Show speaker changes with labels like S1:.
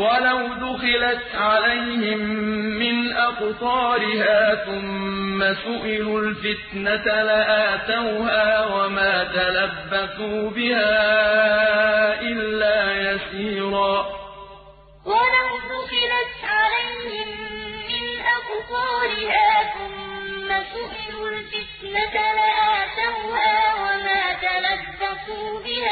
S1: وَلَوْ دُخِلَتْ عَلَيْهِم مِّنْ أَقْطَارِهَا ثُمَّ سُئِلُوا الْفِتْنَةَ لَآتَوْهَا وَمَا تَلَبَّثُوا بِهَا إِلَّا يَسِيرًا
S2: وَلَوْ دُخِلَتْ عَلَيْهِم مِّنْ أَقْطَارِهَا ثُمَّ سُئِلُوا الْفِتْنَةَ لَآتَوْهَا وَمَا تَلَبَّثُوا بِهَا